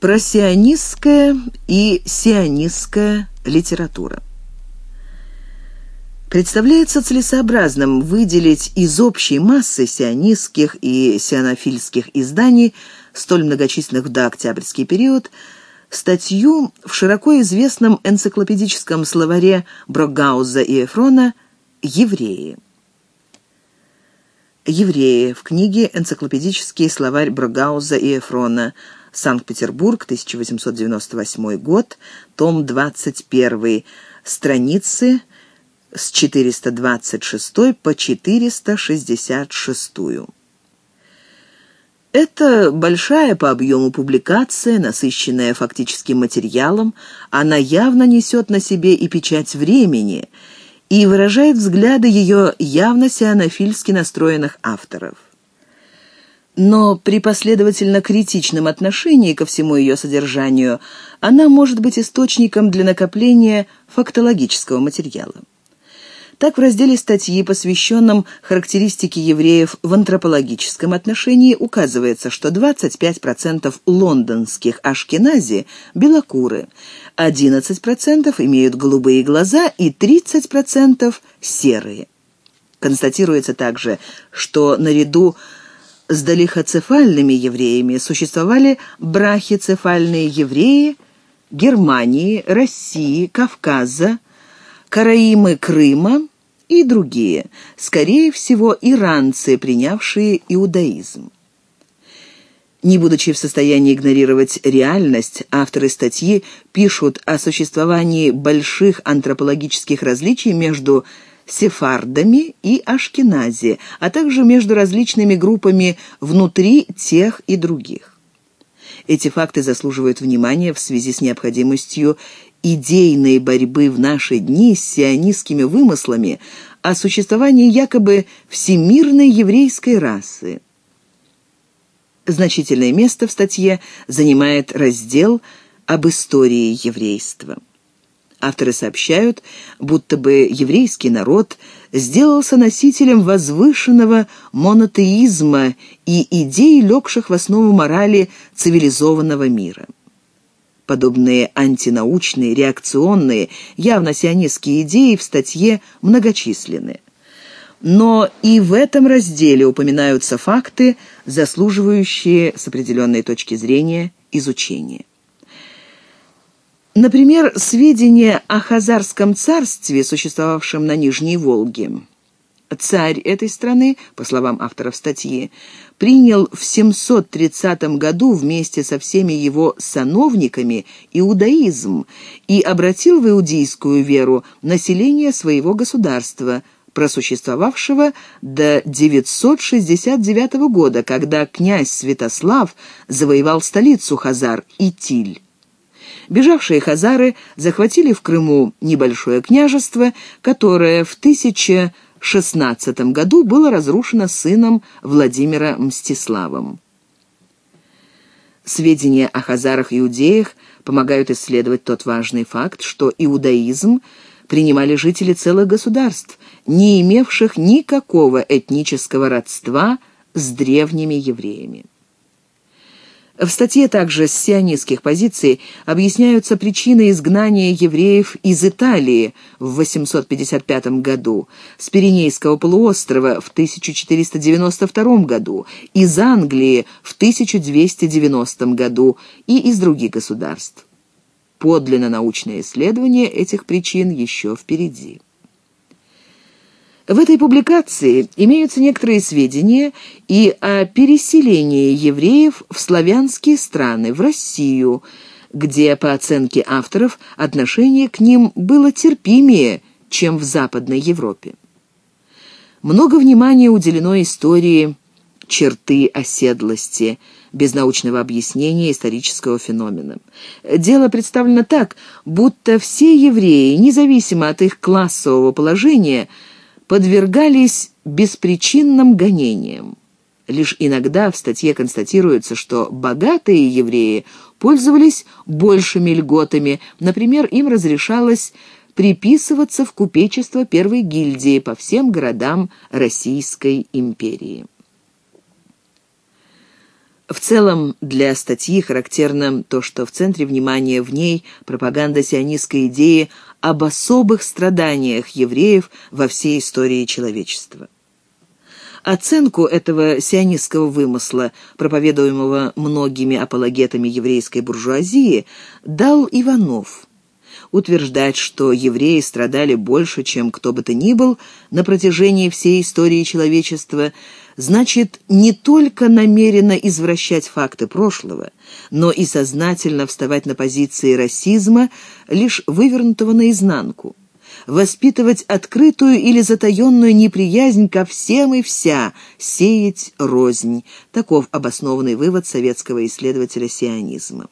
Просионистская и сионистская литература. Представляется целесообразным выделить из общей массы сионистских и сионофильских изданий, столь многочисленных в дооктябрьский период, статью в широко известном энциклопедическом словаре Брогауза и Эфрона «Евреи». «Евреи» в книге «Энциклопедический словарь Брогауза и Эфрона», Санкт-Петербург, 1898 год, том 21, страницы с 426 по 466. Это большая по объему публикация, насыщенная фактическим материалом, она явно несет на себе и печать времени и выражает взгляды ее явно сианофильски настроенных авторов но при последовательно критичном отношении ко всему ее содержанию она может быть источником для накопления фактологического материала. Так, в разделе статьи, посвященном характеристике евреев в антропологическом отношении, указывается, что 25% лондонских ашкенази – белокуры, 11% имеют голубые глаза и 30% – серые. Констатируется также, что наряду с с долихоцефальными евреями существовали брахицефальные евреи Германии, России, Кавказа, караимы Крыма и другие, скорее всего, иранцы, принявшие иудаизм. Не будучи в состоянии игнорировать реальность, авторы статьи пишут о существовании больших антропологических различий между сефардами и ашкенази, а также между различными группами внутри тех и других. Эти факты заслуживают внимания в связи с необходимостью идейной борьбы в наши дни с сионистскими вымыслами о существовании якобы всемирной еврейской расы. Значительное место в статье занимает раздел об истории еврейства. Авторы сообщают, будто бы еврейский народ сделался носителем возвышенного монотеизма и идей, легших в основу морали цивилизованного мира. Подобные антинаучные, реакционные, явно сионистские идеи в статье многочисленны. Но и в этом разделе упоминаются факты, заслуживающие с определенной точки зрения изучения. Например, сведения о Хазарском царстве, существовавшем на Нижней Волге. Царь этой страны, по словам авторов статьи, принял в 730 году вместе со всеми его сановниками иудаизм и обратил в иудейскую веру население своего государства, просуществовавшего до 969 года, когда князь Святослав завоевал столицу Хазар – Итиль. Бежавшие хазары захватили в Крыму небольшое княжество, которое в 1016 году было разрушено сыном Владимира Мстиславом. Сведения о хазарах-иудеях помогают исследовать тот важный факт, что иудаизм принимали жители целых государств, не имевших никакого этнического родства с древними евреями. В статье также с сионистских позиций объясняются причины изгнания евреев из Италии в 855 году, с Пиренейского полуострова в 1492 году, из Англии в 1290 году и из других государств. Подлинно научное исследование этих причин еще впереди. В этой публикации имеются некоторые сведения и о переселении евреев в славянские страны, в Россию, где, по оценке авторов, отношение к ним было терпимее, чем в Западной Европе. Много внимания уделено истории черты оседлости, без научного объяснения исторического феномена. Дело представлено так, будто все евреи, независимо от их классового положения, подвергались беспричинным гонениям. Лишь иногда в статье констатируется, что богатые евреи пользовались большими льготами, например, им разрешалось приписываться в купечество первой гильдии по всем городам Российской империи. В целом, для статьи характерно то, что в центре внимания в ней пропаганда сионистской идеи об особых страданиях евреев во всей истории человечества. Оценку этого сионистского вымысла, проповедуемого многими апологетами еврейской буржуазии, дал Иванов. Утверждать, что евреи страдали больше, чем кто бы то ни был, на протяжении всей истории человечества – значит не только намеренно извращать факты прошлого, но и сознательно вставать на позиции расизма, лишь вывернутого наизнанку, воспитывать открытую или затаенную неприязнь ко всем и вся, сеять рознь. Таков обоснованный вывод советского исследователя сионизма.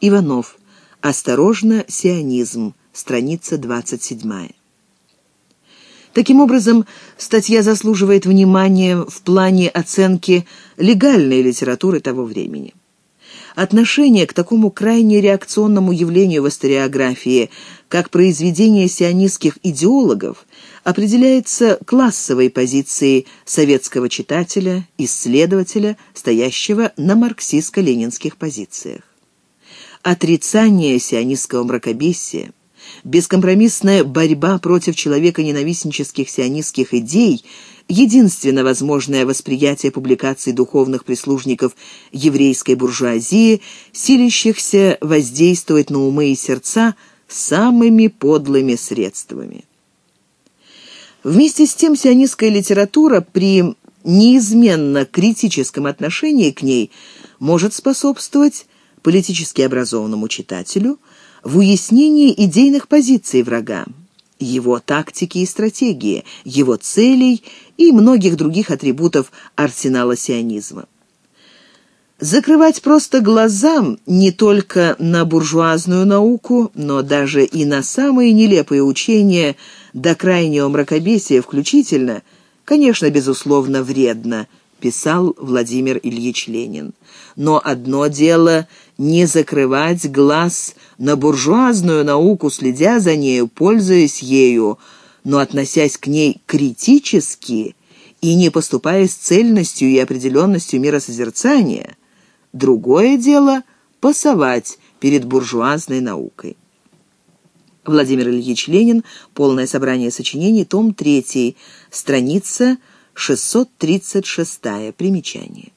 Иванов. Осторожно, сионизм. Страница 27. Таким образом, статья заслуживает внимания в плане оценки легальной литературы того времени. Отношение к такому крайне реакционному явлению в историографии, как произведение сионистских идеологов, определяется классовой позицией советского читателя, исследователя, стоящего на марксистско-ленинских позициях. Отрицание сионистского мракобесия – бескомпромиссная борьба против человека-ненавистнических сионистских идей – единственно возможное восприятие публикаций духовных прислужников еврейской буржуазии, силящихся воздействовать на умы и сердца самыми подлыми средствами. Вместе с тем сионистская литература при неизменно критическом отношении к ней может способствовать политически образованному читателю – в уяснении идейных позиций врага, его тактики и стратегии, его целей и многих других атрибутов арсенала сионизма. Закрывать просто глазам не только на буржуазную науку, но даже и на самые нелепые учения до крайнего мракобесия включительно, конечно, безусловно, вредно, писал Владимир Ильич Ленин. Но одно дело не закрывать глаз на буржуазную науку, следя за нею, пользуясь ею, но относясь к ней критически и не поступая с цельностью и определенностью миросозерцания. Другое дело — пасовать перед буржуазной наукой. Владимир Ильич Ленин, полное собрание сочинений, том 3, страница 636, примечание.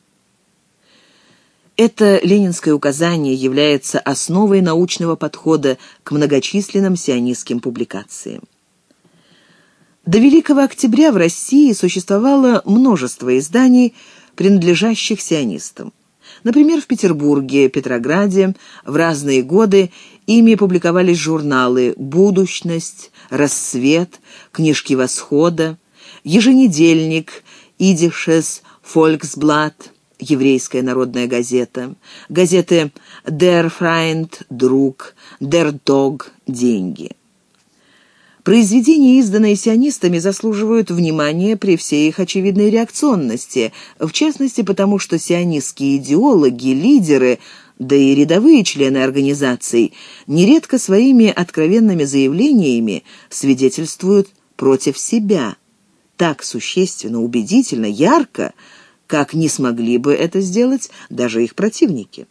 Это ленинское указание является основой научного подхода к многочисленным сионистским публикациям. До Великого Октября в России существовало множество изданий, принадлежащих сионистам. Например, в Петербурге, Петрограде в разные годы ими публиковались журналы «Будущность», «Рассвет», «Книжки Восхода», еженедельник «Идишес Фольксблат», еврейская народная газета, газеты «Der Freund» — «Друг», «Der Dog» — «Деньги». Произведения, изданные сионистами, заслуживают внимания при всей их очевидной реакционности, в частности потому, что сионистские идеологи, лидеры, да и рядовые члены организаций нередко своими откровенными заявлениями свидетельствуют против себя. Так существенно, убедительно, ярко – как не смогли бы это сделать даже их противники.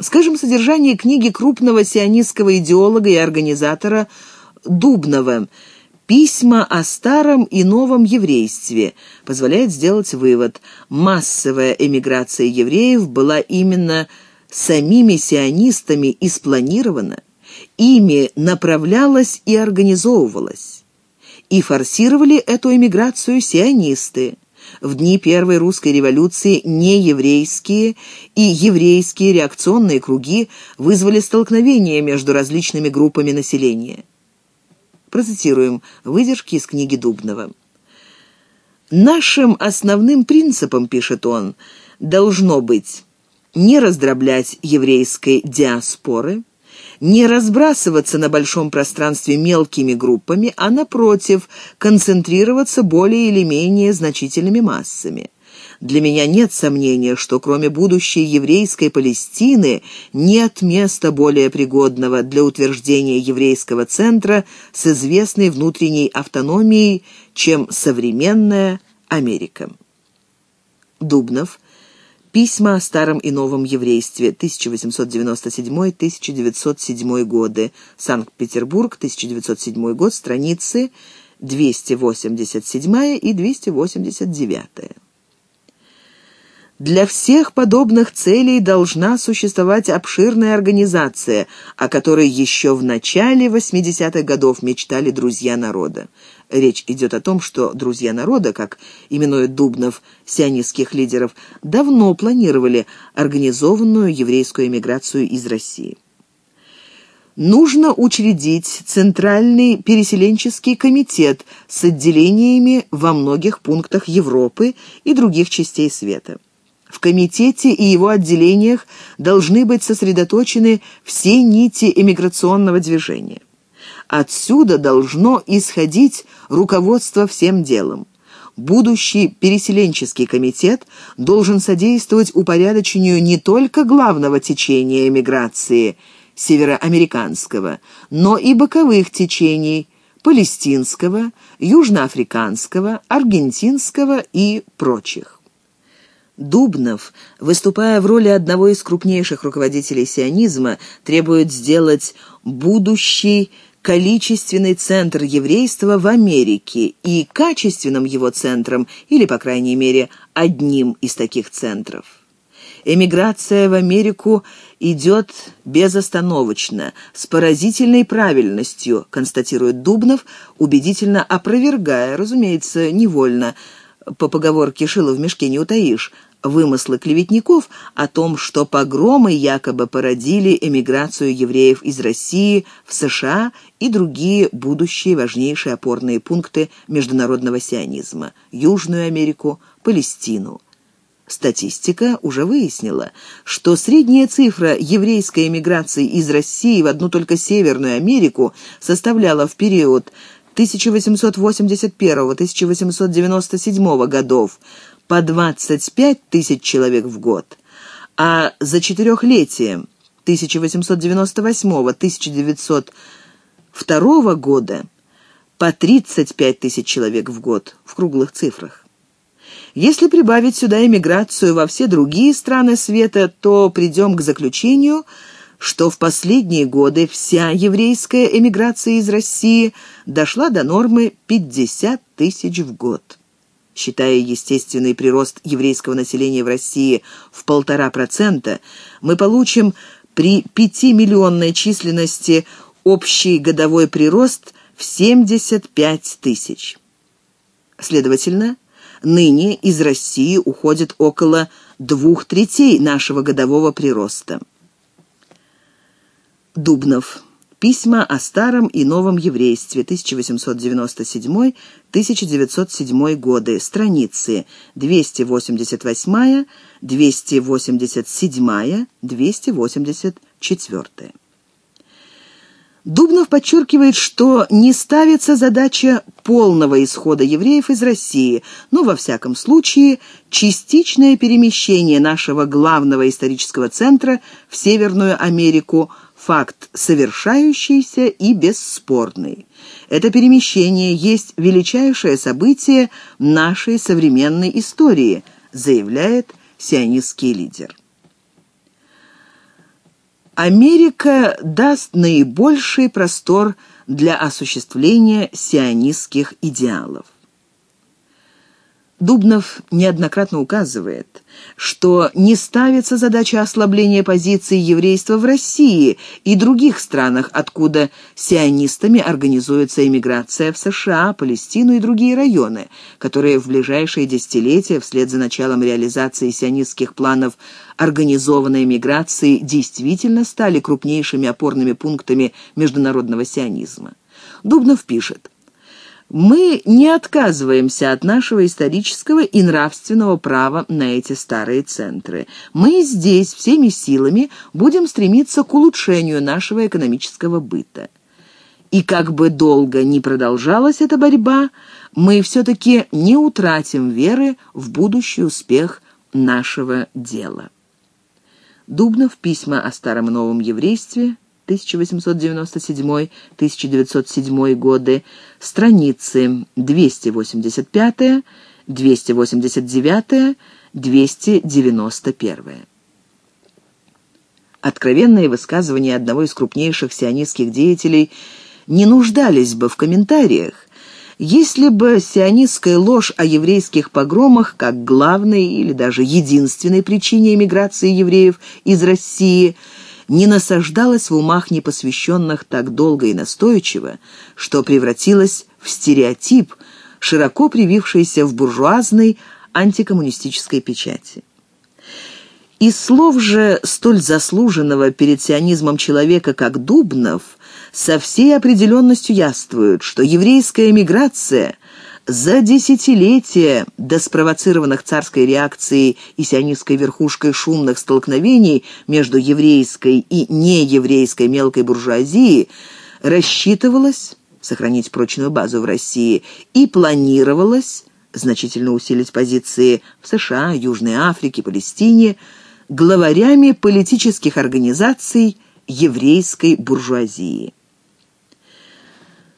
Скажем, содержание книги крупного сионистского идеолога и организатора Дубнова «Письма о старом и новом еврействе» позволяет сделать вывод. Массовая эмиграция евреев была именно самими сионистами и спланирована, ими направлялась и организовывалась. И форсировали эту эмиграцию сионисты – в дни Первой русской революции нееврейские и еврейские реакционные круги вызвали столкновения между различными группами населения. Процитируем выдержки из книги Дубнова. «Нашим основным принципом, — пишет он, — должно быть не раздроблять еврейской диаспоры, — не разбрасываться на большом пространстве мелкими группами, а, напротив, концентрироваться более или менее значительными массами. Для меня нет сомнения, что кроме будущей еврейской Палестины нет места более пригодного для утверждения еврейского центра с известной внутренней автономией, чем современная Америка. Дубнов. Письма о старом и новом еврействе, 1897-1907 годы. Санкт-Петербург, 1907 год, страницы 287 и 289. Для всех подобных целей должна существовать обширная организация, о которой еще в начале 80-х годов мечтали друзья народа. Речь идет о том, что друзья народа, как именуют Дубнов сионистских лидеров, давно планировали организованную еврейскую эмиграцию из России. Нужно учредить Центральный переселенческий комитет с отделениями во многих пунктах Европы и других частей света. В комитете и его отделениях должны быть сосредоточены все нити эмиграционного движения. Отсюда должно исходить руководство всем делом. Будущий переселенческий комитет должен содействовать упорядочению не только главного течения эмиграции – североамериканского, но и боковых течений – палестинского, южноафриканского, аргентинского и прочих. Дубнов, выступая в роли одного из крупнейших руководителей сионизма, требует сделать будущий количественный центр еврейства в Америке и качественным его центром, или, по крайней мере, одним из таких центров. Эмиграция в Америку идет безостановочно, с поразительной правильностью, констатирует Дубнов, убедительно опровергая, разумеется, невольно, по поговорке «шило в мешке не утаишь», вымыслы клеветников о том, что погромы якобы породили эмиграцию евреев из России в США и другие будущие важнейшие опорные пункты международного сионизма – Южную Америку, Палестину. Статистика уже выяснила, что средняя цифра еврейской эмиграции из России в одну только Северную Америку составляла в период 1881-1897 годов по 25 тысяч человек в год, а за четырехлетие 1898-1902 года по 35 тысяч человек в год в круглых цифрах. Если прибавить сюда эмиграцию во все другие страны света, то придем к заключению – что в последние годы вся еврейская эмиграция из России дошла до нормы 50 тысяч в год. Считая естественный прирост еврейского населения в России в полтора процента, мы получим при 5-миллионной численности общий годовой прирост в 75 тысяч. Следовательно, ныне из России уходит около двух третей нашего годового прироста. Дубнов. Письма о старом и новом еврействе, 1897-1907 годы, страницы 288, 287, 284. Дубнов подчеркивает, что не ставится задача полного исхода евреев из России, но, во всяком случае, частичное перемещение нашего главного исторического центра в Северную Америку – факт совершающийся и бесспорный. Это перемещение есть величайшее событие нашей современной истории, заявляет сионистский лидер. Америка даст наибольший простор для осуществления сионистских идеалов. Дубнов неоднократно указывает, что не ставится задача ослабления позиции еврейства в России и других странах, откуда сионистами организуется эмиграция в США, Палестину и другие районы, которые в ближайшие десятилетия вслед за началом реализации сионистских планов организованной эмиграции действительно стали крупнейшими опорными пунктами международного сионизма. Дубнов пишет, мы не отказываемся от нашего исторического и нравственного права на эти старые центры. Мы здесь всеми силами будем стремиться к улучшению нашего экономического быта. И как бы долго ни продолжалась эта борьба, мы все-таки не утратим веры в будущий успех нашего дела. Дубнов. Письма о старом и новом еврействе. 1897-1907 годы, страницы 285, 289, 291. Откровенные высказывания одного из крупнейших сионистских деятелей не нуждались бы в комментариях, если бы сионистская ложь о еврейских погромах как главной или даже единственной причине эмиграции евреев из России не насаждалась в умах непосвященных так долго и настойчиво, что превратилась в стереотип, широко привившийся в буржуазной антикоммунистической печати. Из слов же столь заслуженного перед сионизмом человека, как Дубнов, со всей определенностью яствует, что еврейская эмиграция за десятилетия до спровоцированных царской реакцией и сионистской верхушкой шумных столкновений между еврейской и нееврейской мелкой буржуазией рассчитывалась сохранить прочную базу в России и планировалось значительно усилить позиции в США, Южной Африке, Палестине главарями политических организаций еврейской буржуазии.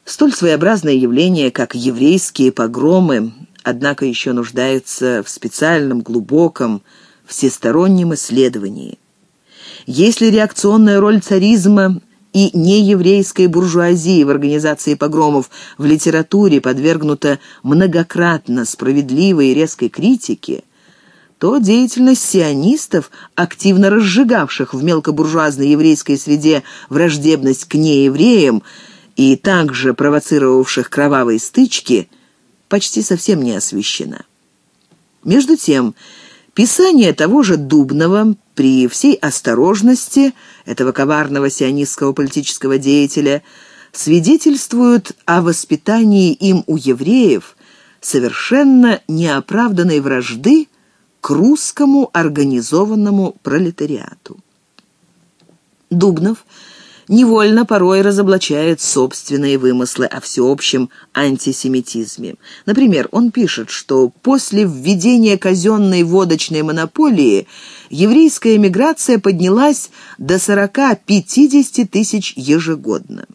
Столь своеобразное явление, как еврейские погромы, однако еще нуждается в специальном, глубоком, всестороннем исследовании. Если реакционная роль царизма и нееврейской буржуазии в организации погромов в литературе подвергнута многократно справедливой и резкой критике, то деятельность сионистов, активно разжигавших в мелкобуржуазной еврейской среде враждебность к неевреям и также провоцировавших кровавые стычки, почти совсем не освещена. Между тем, писание того же Дубнова при всей осторожности этого коварного сионистского политического деятеля свидетельствуют о воспитании им у евреев совершенно неоправданной вражды к русскому организованному пролетариату. Дубнов невольно порой разоблачает собственные вымыслы о всеобщем антисемитизме. Например, он пишет, что после введения казенной водочной монополии еврейская эмиграция поднялась до 40-50 тысяч ежегодно.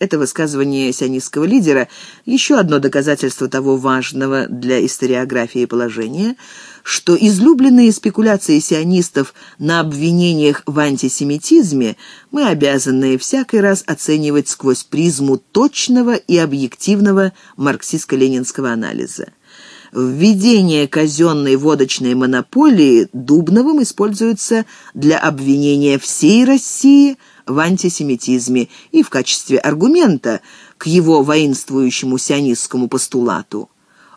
Это высказывание сионистского лидера – еще одно доказательство того важного для историографии положения – что излюбленные спекуляции сионистов на обвинениях в антисемитизме мы обязаны всякий раз оценивать сквозь призму точного и объективного марксистско-ленинского анализа. Введение казенной водочной монополии Дубновым используется для обвинения всей России в антисемитизме и в качестве аргумента к его воинствующему сионистскому постулату.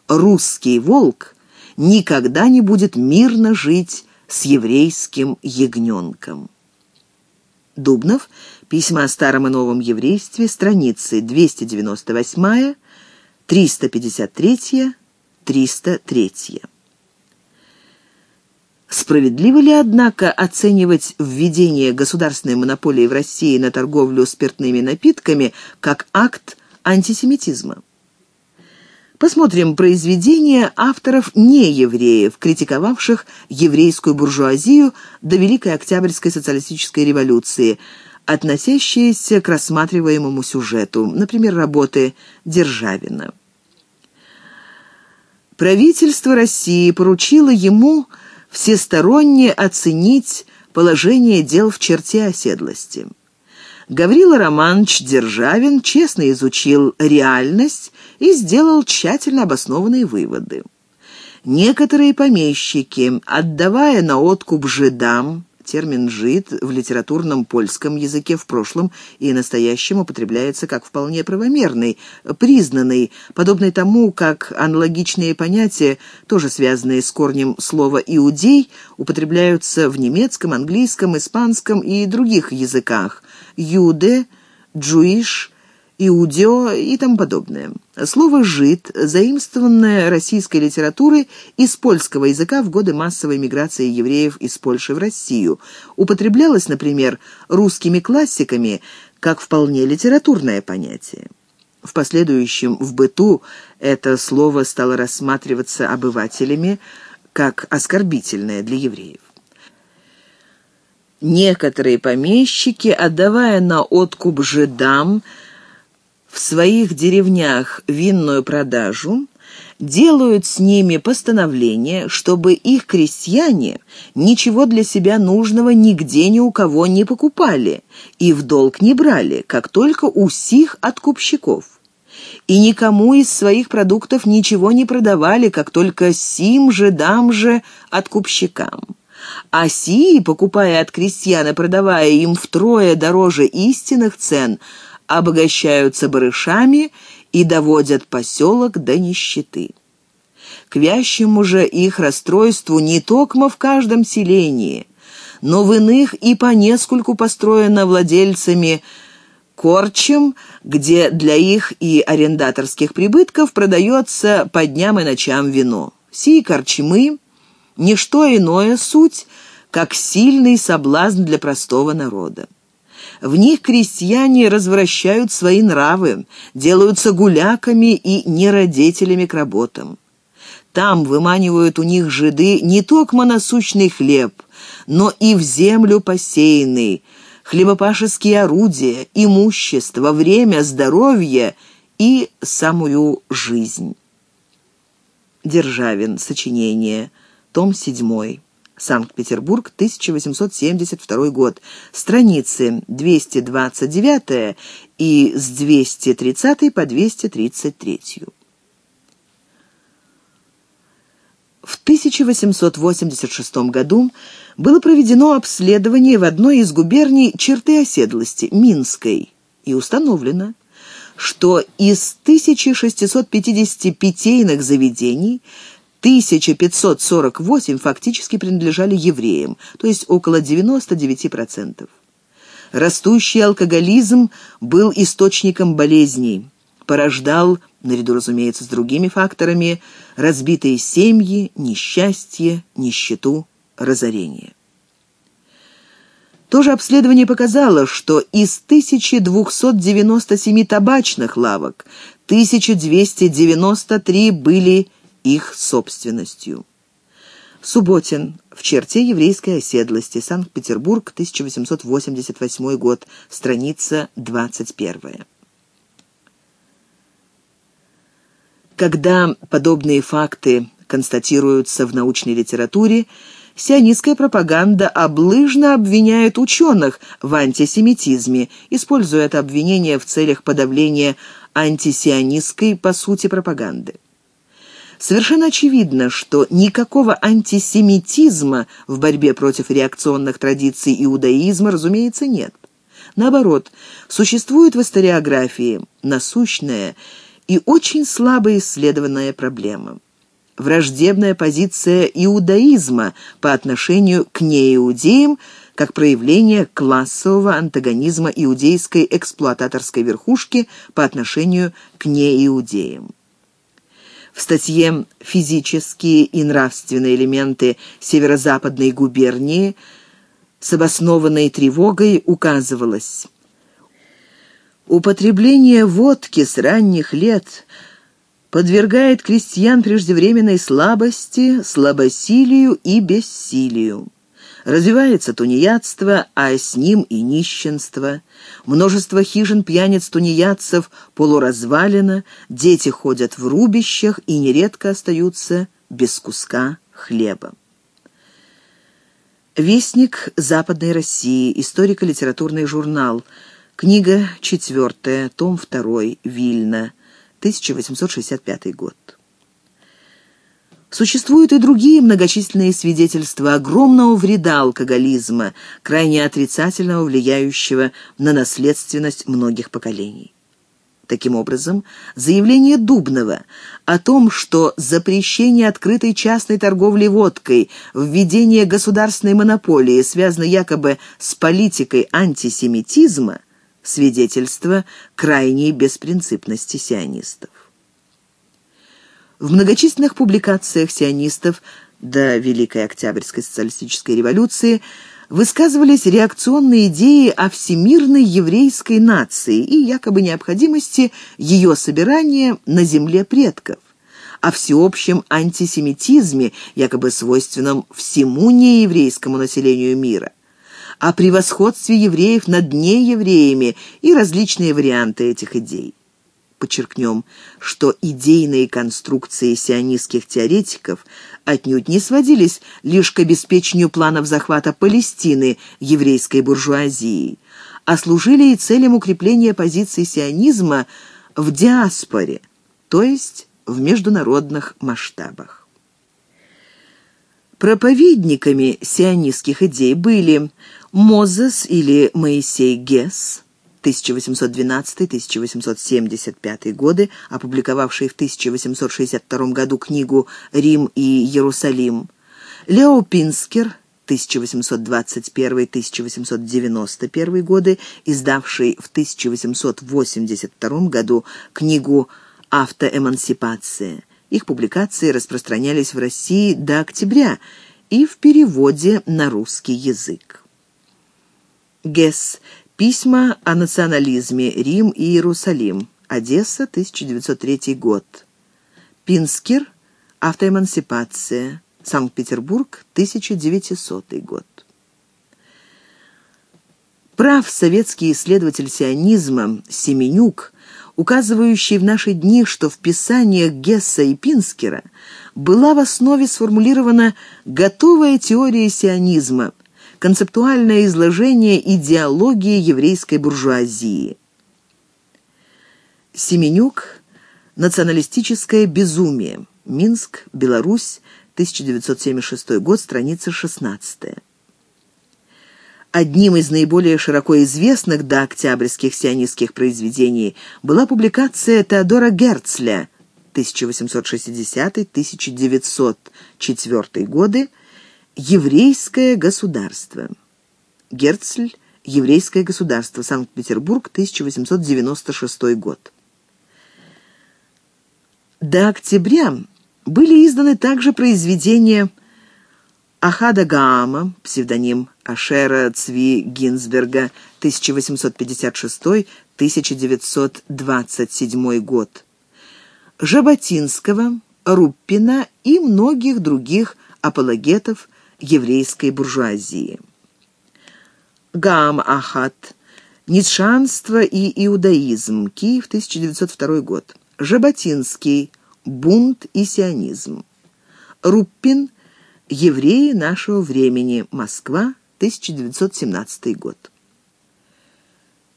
«Русский волк» никогда не будет мирно жить с еврейским ягненком. Дубнов. Письма о старом и новом еврействе. Страницы 298, 353, 303. Справедливо ли, однако, оценивать введение государственной монополии в России на торговлю спиртными напитками как акт антисемитизма? Посмотрим произведения авторов неевреев, критиковавших еврейскую буржуазию до Великой Октябрьской социалистической революции, относящиеся к рассматриваемому сюжету, например, работы Державина. Правительство России поручило ему всесторонне оценить положение дел в черте оседлости. Гаврила Романович Державин честно изучил реальность и сделал тщательно обоснованные выводы. Некоторые помещики, отдавая на откуп жидам, термин «жид» в литературном польском языке в прошлом и настоящем употребляется как вполне правомерный, признанный, подобный тому, как аналогичные понятия, тоже связанные с корнем слова «иудей», употребляются в немецком, английском, испанском и других языках, «юде», «джуиш», «иудео» и тому подобное. Слово «жид», заимствованное российской литературой из польского языка в годы массовой миграции евреев из Польши в Россию, употреблялось, например, русскими классиками как вполне литературное понятие. В последующем в быту это слово стало рассматриваться обывателями как оскорбительное для евреев. Некоторые помещики, отдавая на откуп жидам в своих деревнях винную продажу, делают с ними постановление, чтобы их крестьяне ничего для себя нужного нигде ни у кого не покупали и в долг не брали, как только у сих откупщиков. И никому из своих продуктов ничего не продавали, как только сим же дам же откупщикам. А сии, покупая от крестьян и продавая им втрое дороже истинных цен, обогащаются барышами и доводят поселок до нищеты. К вящему же их расстройству не токмо в каждом селении, но в иных и по нескольку построено владельцами корчем, где для их и арендаторских прибытков продается по дням и ночам вино. Сии корчмы — ничто иное суть, как сильный соблазн для простого народа. В них крестьяне развращают свои нравы, делаются гуляками и нерадетелями к работам. Там выманивают у них жиды не только насущный хлеб, но и в землю посеянный, хлебопашеские орудия, имущество, время, здоровье и самую жизнь. Державин. Сочинение. Том 7. Санкт-Петербург, 1872 год. Страницы 229 и с 230 по 233. В 1886 году было проведено обследование в одной из губерний черты оседлости, Минской, и установлено, что из 1650 питейных заведений 1548 фактически принадлежали евреям, то есть около 99%. Растущий алкоголизм был источником болезней, порождал, наряду, разумеется, с другими факторами, разбитые семьи, несчастье, нищету, разорение. То же обследование показало, что из 1297 табачных лавок 1293 были их собственностью. Субботин. В черте еврейской оседлости. Санкт-Петербург, 1888 год. Страница 21. Когда подобные факты констатируются в научной литературе, сионистская пропаганда облыжно обвиняет ученых в антисемитизме, используя это обвинение в целях подавления антисионистской, по сути, пропаганды. Совершенно очевидно, что никакого антисемитизма в борьбе против реакционных традиций иудаизма, разумеется, нет. Наоборот, существует в историографии насущная и очень слабо исследованная проблема. Враждебная позиция иудаизма по отношению к неиудеям как проявление классового антагонизма иудейской эксплуататорской верхушки по отношению к неиудеям. В статье «Физические и нравственные элементы северо-западной губернии» с обоснованной тревогой указывалось «Употребление водки с ранних лет подвергает крестьян преждевременной слабости, слабосилию и бессилию. Развивается тунеядство, а с ним и нищенство. Множество хижин пьяниц-тунеядцев полуразвалено, дети ходят в рубищах и нередко остаются без куска хлеба. Вестник Западной России. Историко-литературный журнал. Книга 4, том 2, Вильна, 1865 год. Существуют и другие многочисленные свидетельства огромного вреда алкоголизма, крайне отрицательного влияющего на наследственность многих поколений. Таким образом, заявление Дубнова о том, что запрещение открытой частной торговли водкой, введение государственной монополии связано якобы с политикой антисемитизма, свидетельство крайней беспринципности сионистов. В многочисленных публикациях сионистов до Великой Октябрьской социалистической революции высказывались реакционные идеи о всемирной еврейской нации и якобы необходимости ее собирания на земле предков, о всеобщем антисемитизме, якобы свойственном всему нееврейскому населению мира, о превосходстве евреев над неевреями и различные варианты этих идей. Подчеркнем, что идейные конструкции сионистских теоретиков отнюдь не сводились лишь к обеспечению планов захвата Палестины еврейской буржуазией, а служили и целям укрепления позиций сионизма в диаспоре, то есть в международных масштабах. Проповедниками сионистских идей были Мозес или Моисей Гесс, 1812-1875 годы, опубликовавший в 1862 году книгу «Рим и Иерусалим», Лео Пинскер, 1821-1891 годы, издавший в 1882 году книгу «Автоэмансипация». Их публикации распространялись в России до октября и в переводе на русский язык. Гесс. Письма о национализме. Рим и Иерусалим. Одесса, 1903 год. Пинскер. Автоэмансипация. Санкт-Петербург, 1900 год. Прав советский исследователь сионизма Семенюк, указывающий в наши дни, что в писаниях Гесса и Пинскера была в основе сформулирована готовая теория сионизма, концептуальное изложение идеологии еврейской буржуазии. Семенюк «Националистическое безумие. Минск, Беларусь, 1976 год, страница 16». Одним из наиболее широко известных до октябрьских сионистских произведений была публикация Теодора Герцля 1860-1904 годы Еврейское государство. Герцль. Еврейское государство. Санкт-Петербург, 1896 год. До октября были изданы также произведения Ахада Гаама, псевдоним Ашера Цви Гинзберга, 1856-1927 год, Жаботинского, Руппина и многих других апологетов еврейской буржуазии. Гам Ахат. Ницшанство и иудаизм. Киев, 1902 год. Жаботинский. Бунт и сионизм. Руппин. Евреи нашего времени. Москва, 1917 год.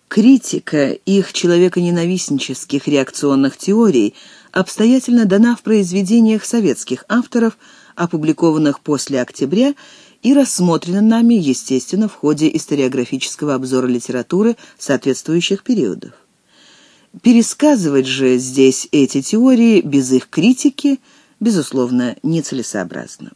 Критика их человеконенавистнических реакционных теорий обстоятельно дана в произведениях советских авторов – опубликованных после октября и рассмотрено нами, естественно, в ходе историографического обзора литературы соответствующих периодов. Пересказывать же здесь эти теории без их критики, безусловно, нецелесообразно.